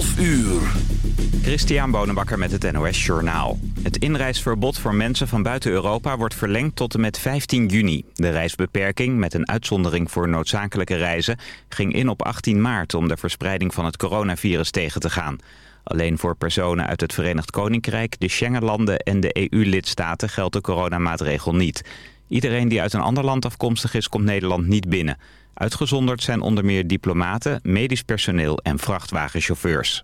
12 uur. Christian Bonenbakker met het NOS Journaal. Het inreisverbod voor mensen van buiten Europa wordt verlengd tot en met 15 juni. De reisbeperking, met een uitzondering voor noodzakelijke reizen... ging in op 18 maart om de verspreiding van het coronavirus tegen te gaan. Alleen voor personen uit het Verenigd Koninkrijk, de Schengenlanden en de EU-lidstaten geldt de coronamaatregel niet. Iedereen die uit een ander land afkomstig is, komt Nederland niet binnen. Uitgezonderd zijn onder meer diplomaten, medisch personeel en vrachtwagenchauffeurs.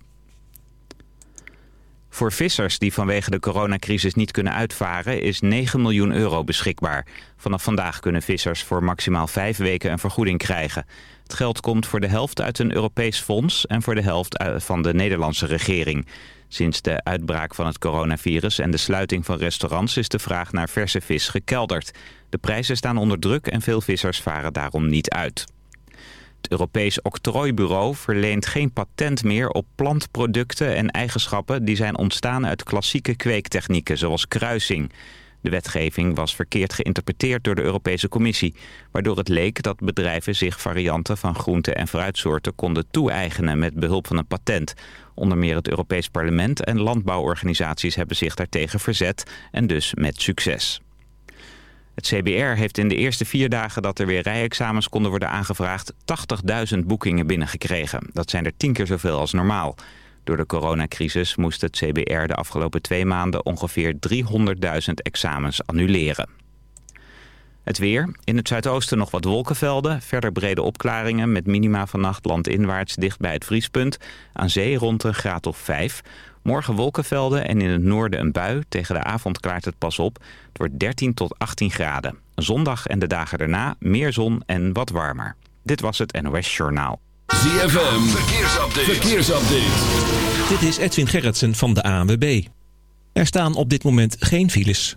Voor vissers die vanwege de coronacrisis niet kunnen uitvaren is 9 miljoen euro beschikbaar. Vanaf vandaag kunnen vissers voor maximaal vijf weken een vergoeding krijgen. Het geld komt voor de helft uit een Europees fonds en voor de helft van de Nederlandse regering. Sinds de uitbraak van het coronavirus en de sluiting van restaurants is de vraag naar verse vis gekelderd. De prijzen staan onder druk en veel vissers varen daarom niet uit. Het Europees Octrooibureau verleent geen patent meer op plantproducten en eigenschappen die zijn ontstaan uit klassieke kweektechnieken zoals kruising. De wetgeving was verkeerd geïnterpreteerd door de Europese Commissie, waardoor het leek dat bedrijven zich varianten van groente- en fruitsoorten konden toe-eigenen met behulp van een patent. Onder meer het Europees Parlement en landbouworganisaties hebben zich daartegen verzet en dus met succes. Het CBR heeft in de eerste vier dagen dat er weer rijexamens konden worden aangevraagd 80.000 boekingen binnengekregen. Dat zijn er tien keer zoveel als normaal. Door de coronacrisis moest het CBR de afgelopen twee maanden ongeveer 300.000 examens annuleren. Het weer. In het zuidoosten nog wat wolkenvelden. Verder brede opklaringen met minima vannacht landinwaarts dicht bij het vriespunt. Aan zee rond een graad of 5. Morgen wolkenvelden en in het noorden een bui. Tegen de avond klaart het pas op. Het wordt 13 tot 18 graden. Zondag en de dagen daarna meer zon en wat warmer. Dit was het NOS Journaal. ZFM. Verkeersupdate. Verkeersupdate. Dit is Edwin Gerritsen van de ANWB. Er staan op dit moment geen files.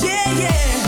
Yeah, yeah.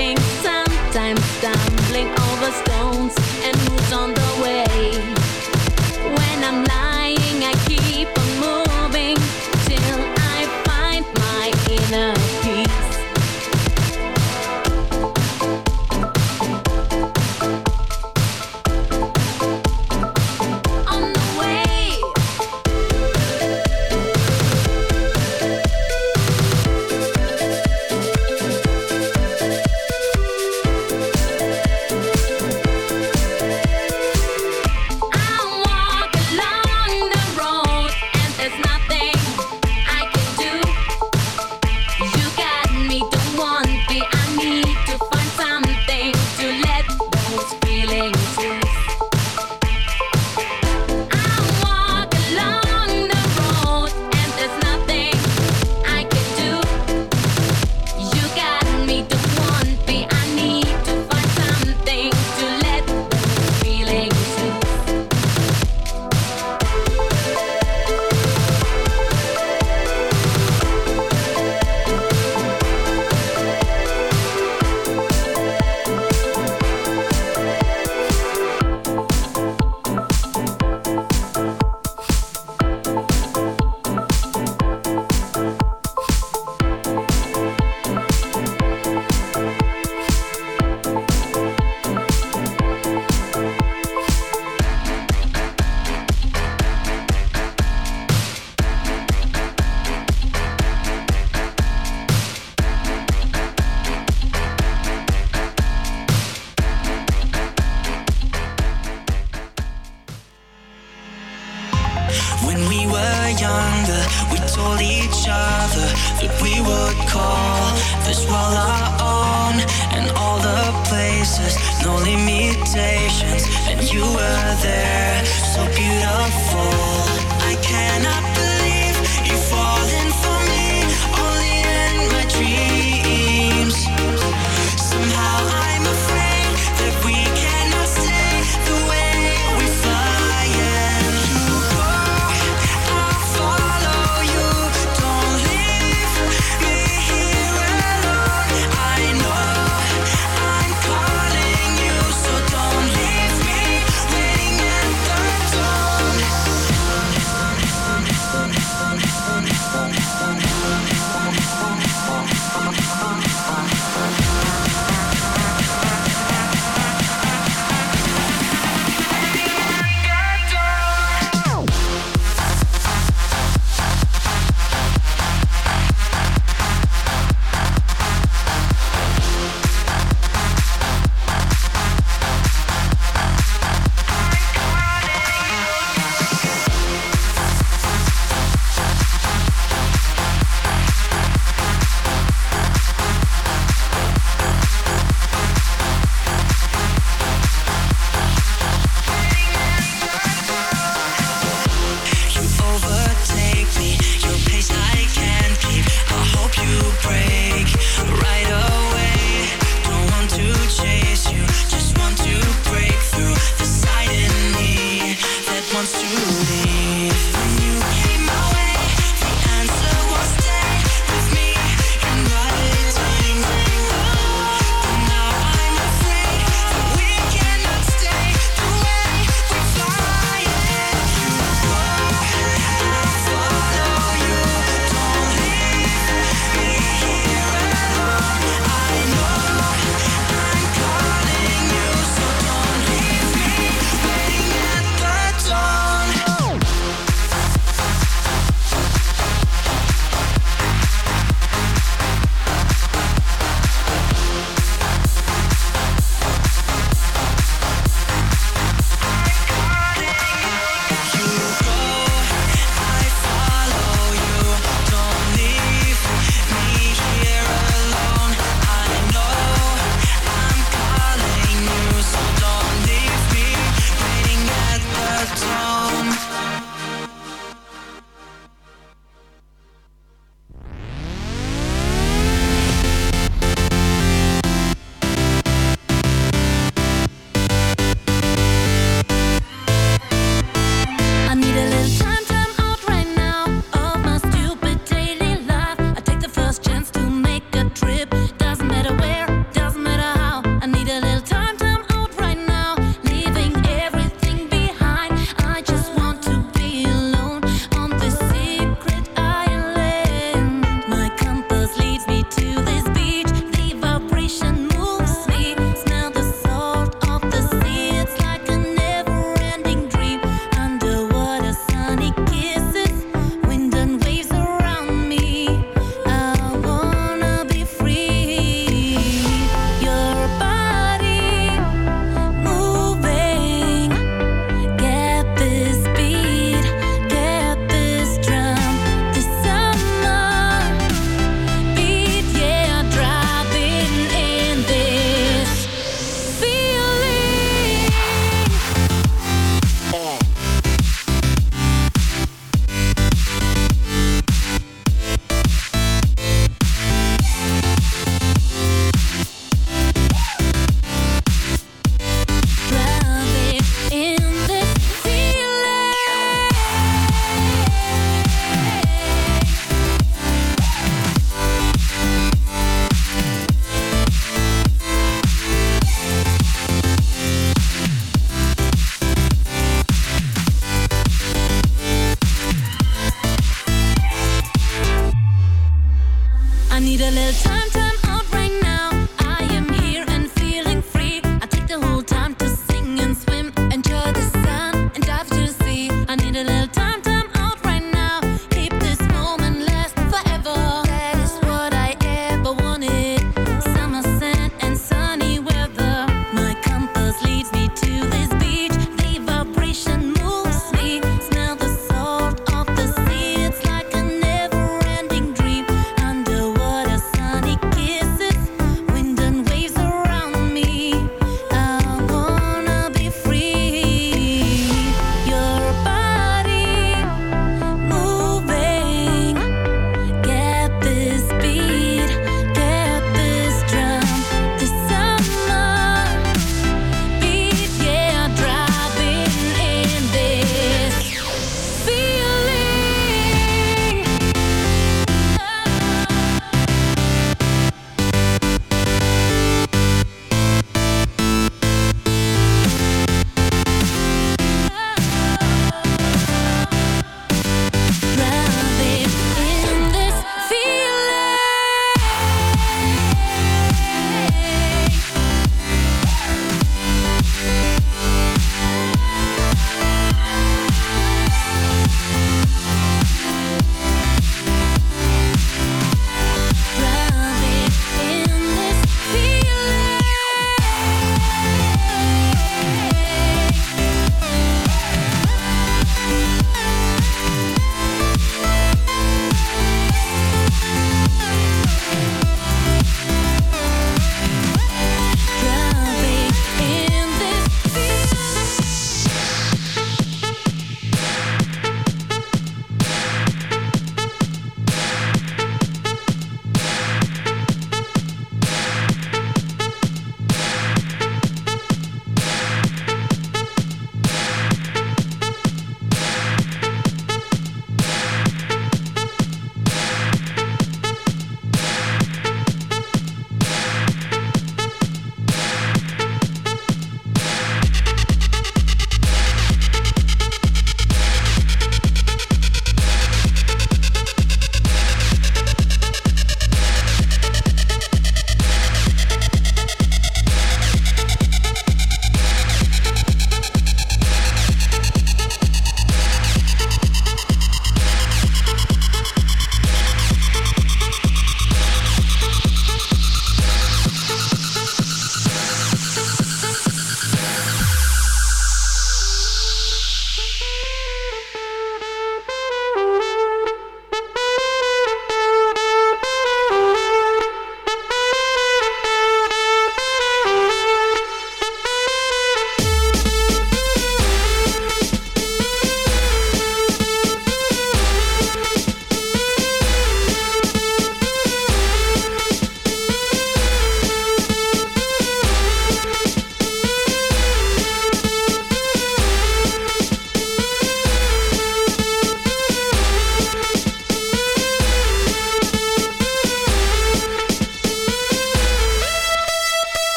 tripping, sometimes stumbling over stones. We told each other that we would call this world our own, and all the places, no limitations. And you were there, so beautiful. I cannot